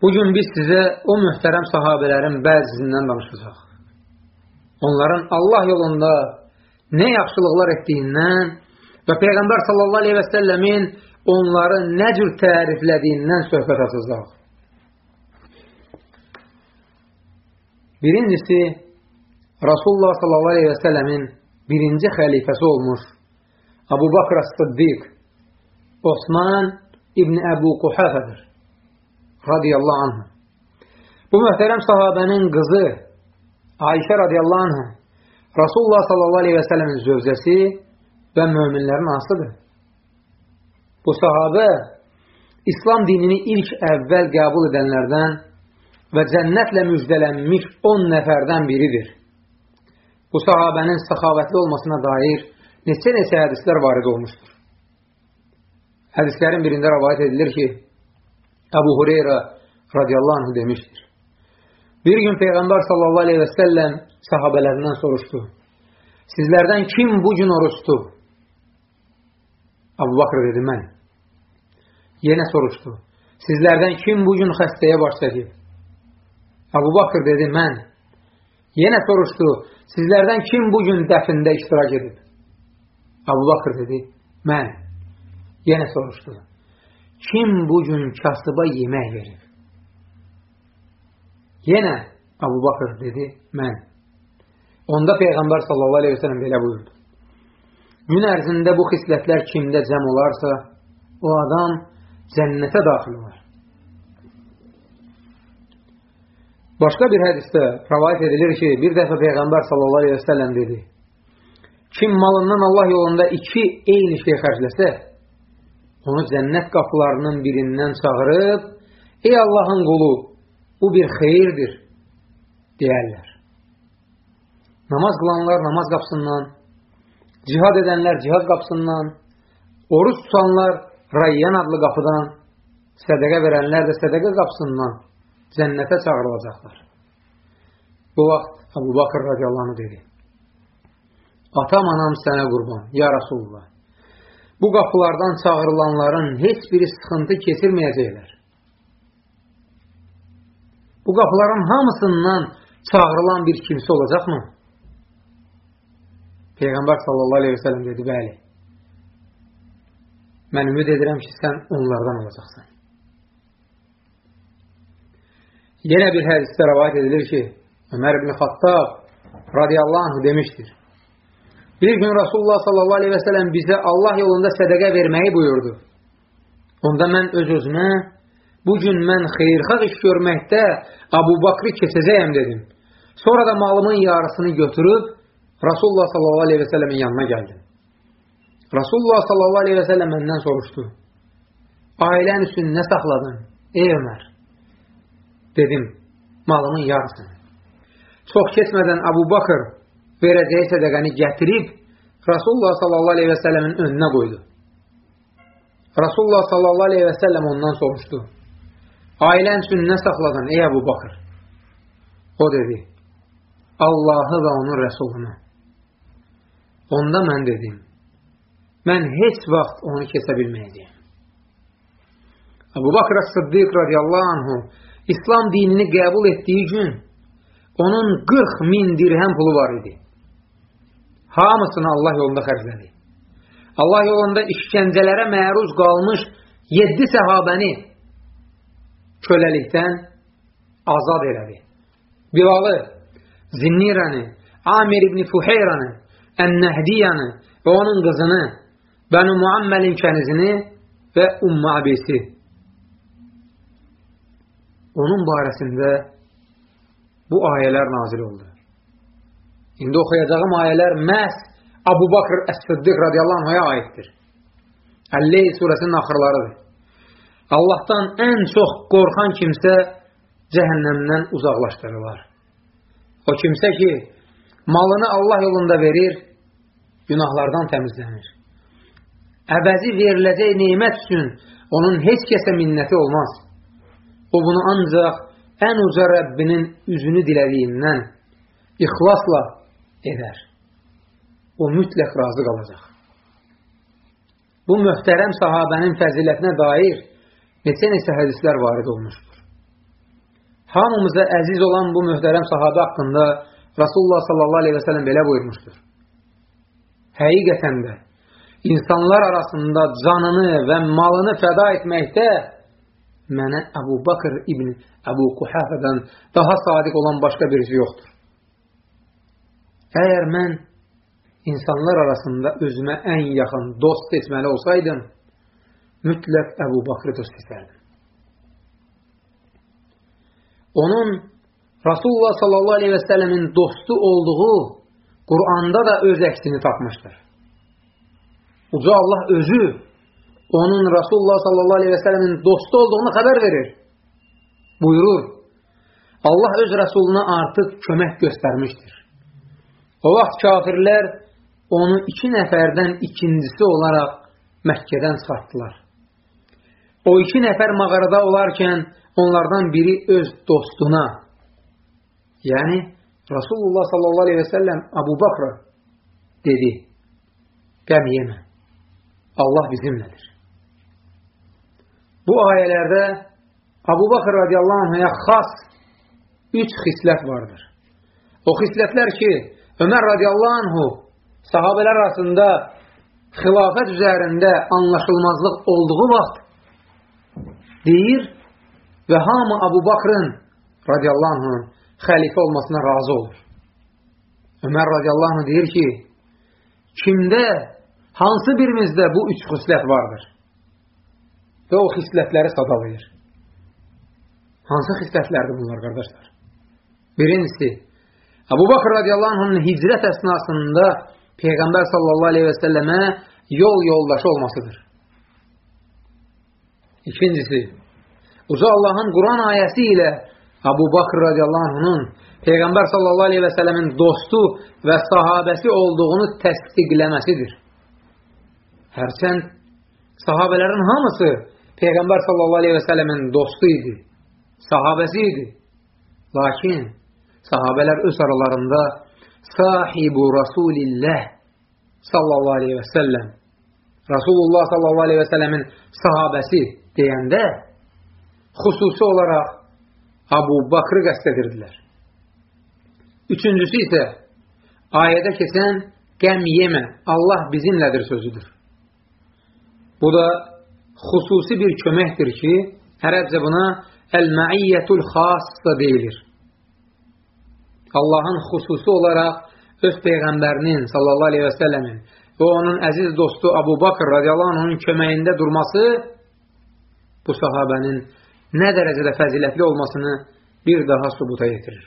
Bugün biz sizə o mühtərəm sahabələrin bəzisindən danışacaq. Onların Allah yolunda nə yaxşılıqlar etdiyindən və Peyğəmbər sallallahu aleyhi və səlləmin onları nə cür təriflədiyindən söhbət açacaq. Birincisi, Rasulullah sallallahu aleyhi və səlləmin birinci xəlifəsi olmuş Abu Bakr As-Siddiq Osman İbn Əbu Quhafədir radiyallahu anh. Bu möhtərəm sahabənin qızı Ayşə radiyallahu anh Rasulullah sallallahu aleyhi və sələmin zövcəsi və möminlərin asıdır. Bu sahabə İslam dinini ilk əvvəl qəbul edənlərdən və cənnətlə müjdələnmiş 10 nəfərdən biridir. Bu sahabənin səxavətli olmasına dair neçə-neçə hədislər varid olmuşdur. Hədislərin birində rəvayət edilir ki, Əbu Hureyra radiyallahu anh demişdir. Bir gün Peyğəmbər sallallahu aleyhi və səlləm sahabələrindən soruşdu. Sizlərdən kim bu gün oruçdu? Abu Bakr dedi, mən. Yenə soruşdu. Sizlərdən kim bu gün xəstəyə baş çəkib? Abu Bakr dedi, mən. Yenə soruşdu. Sizlərdən kim bu gün dəfində iştirak edib? Abu Bakr dedi, mən. Yenə soruşdu. Kim bu gün kasıba yemək verib? Yenə Abu Bakr dedi, mən. Onda Peyğəmbər sallallahu aleyhi ve sellem belə buyurdu. Gün ərzində bu xislətlər kimdə cəm olarsa, o adam cənnətə daxil olar. Başqa bir hədisdə rəvayət edilir ki, bir dəfə Peyğəmbər sallallahu aleyhi və səlləm dedi, kim malından Allah yolunda iki eyni şey xərcləsə, onu cənnət qapılarının birindən çağırıb, ey Allahın qulu, bu bir xeyirdir, deyərlər. Namaz qılanlar namaz qapısından, cihad edənlər cihad qapısından, oruç tutanlar Rayyan adlı qapıdan, sədəqə verənlər də sədəqə qapısından cənnətə çağırılacaqlar. Bu vaxt Abu Bakır radiyallahu dedi. Atam, anam sənə qurban, ya Rasulullah. Bu qapılardan çağırılanların heç biri sıxıntı keçirməyəcəklər. Bu qapıların hamısından çağırılan bir kimsə olacaqmı? Peyğəmbər sallallahu aleyhi ve sellem dedi, bəli. Mən ümid edirəm ki, sən onlardan olacaqsan. Yenə bir hədisdə rəvayət edilir ki, Ömər ibn Xattab radiyallahu anh demişdir. Bir gün Rasulullah sallallahu aleyhi və sələm bizə Allah yolunda sədəqə verməyi buyurdu. Onda mən öz-özümə, bugün mən xeyrxaq iş görməkdə Abu Bakri keçəcəyəm dedim. Sonra da malımın yarısını götürüb Rasulullah sallallahu aleyhi və sələmin yanına gəldim. Rasulullah sallallahu aleyhi və səlləm məndən soruşdu. Ailən üçün nə saxladın? Ey Ömər. Dedim, malımın yarısını. Çox keçmədən Abu Bakır verəcəyi sədəqəni gətirib Rasulullah sallallahu aleyhi və səlləmin önünə qoydu. Rasulullah sallallahu aleyhi və səlləm ondan soruşdu. Ailən üçün nə saxladın ey Əbu Bakır? O dedi, Allahı və onun rəsulunu. Onda mən dedim, mən heç vaxt onu kesə bilməyəcəyim. Əbu Bakr Sıddiq radiyallahu anhu İslam dinini qəbul etdiyi gün onun 40 min dirhəm pulu var idi. Hamısını Allah yolunda xərclədi. Allah yolunda işgəncələrə məruz qalmış 7 səhabəni köləlikdən azad elədi. Bilalı, Zinnirəni, Amir ibn Fuheyranı, Ən-Nəhdiyanı və onun qızını, Bənu Muamməlin kənizini və Ummu Abisi. Onun barəsində bu ayələr nazil oldu. İndi oxuyacağım ayələr məhz Abu Bakr Əs-Siddiq radiyallahu anhaya aiddir. Əl-Leyl surəsinin axırlarıdır. Allahdan ən çox qorxan kimsə cəhənnəmdən uzaqlaşdırılar. O kimsə ki, malını Allah yolunda verir, günahlardan təmizlənir. Əvəzi veriləcək neymət üçün onun heç kəsə minnəti olmaz. O bunu ancaq ən uca Rəbbinin üzünü dilədiyindən ixlasla edər. O mütləq razı qalacaq. Bu möhtərəm sahabənin fəzilətinə dair neçə-neçə hədislər varid olmuşdur. hamımıza əziz olan bu mühtərəm sahabə haqqında Rasulullah sallallahu aleyhi və sələm belə buyurmuşdur. Həqiqətən də insanlar arasında canını və malını fəda etməkdə mənə Əbu Bakır ibn Əbu Kuhafədən daha sadiq olan başqa birisi yoxdur. Əgər mən insanlar arasında özümə ən yaxın dost seçməli olsaydım, mütləq Əbu Bakrı dost seçərdim. Onun Rasulullah sallallahu aleyhi və səlləmin dostu olduğu Quranda da öz əksini tapmışdır. Uca Allah özü onun Rasulullah sallallahu aleyhi və səlləmin dostu olduğunu xəbər verir. Buyurur, Allah öz Rəsuluna artıq kömək göstərmişdir. O vaxt kafirlər onu iki nəfərdən ikincisi olaraq Məkkədən çıxartdılar. O iki nəfər mağarada olarkən onlardan biri öz dostuna, yəni Rasulullah sallallahu aleyhi və səlləm Abu Bakra dedi, qəm yemə, Allah bizimlədir. Bu ayələrdə Abu Bakr radiyallahu anhaya xas üç xislət vardır. O xislətlər ki, Ömər radiyallahu anhu sahabələr arasında xilafət üzərində anlaşılmazlıq olduğu vaxt deyir və hamı Abu Bakrın radiyallahu anhın xəlifə olmasına razı olur. Ömər radiyallahu anh deyir ki, kimdə, hansı birimizdə bu üç xislət vardır? Və o xislətləri sadalayır. Hansı xislətlərdir bunlar, qardaşlar? Birincisi, Abu Bakr radiyallahu anhın hicrət əsnasında Peyğəmbər sallallahu aleyhi və səlləmə yol yoldaşı olmasıdır. İkincisi, Uca Allahın Quran ayəsi ilə Abu Bakr radiyallahu anh'ın Peyğəmbər sallallahu aleyhi və sələmin dostu və sahabəsi olduğunu təsdiqləməsidir. Hərçənd sahabələrin hamısı Peyğəmbər sallallahu aleyhi və sələmin dostu idi, sahabəsi idi. Lakin sahabələr öz aralarında sahibu Rasulillah sallallahu aleyhi və səlləm Rasulullah sallallahu aleyhi və sələmin sahabəsi deyəndə xüsusi olaraq Abu Bakrı qəst edirdilər. Üçüncüsü isə ayədə keçən qəm yemə, Allah bizimlədir sözüdür. Bu da xüsusi bir köməkdir ki, ərəbcə buna əl-məiyyətul xassa deyilir. Allahın xüsusi olaraq öz Peyğəmbərinin sallallahu aleyhi və səlləmin və onun əziz dostu Abu Bakr radiyallahu anhın köməyində durması bu sahabənin nə dərəcədə fəzilətli olmasını bir daha subuta yetirir.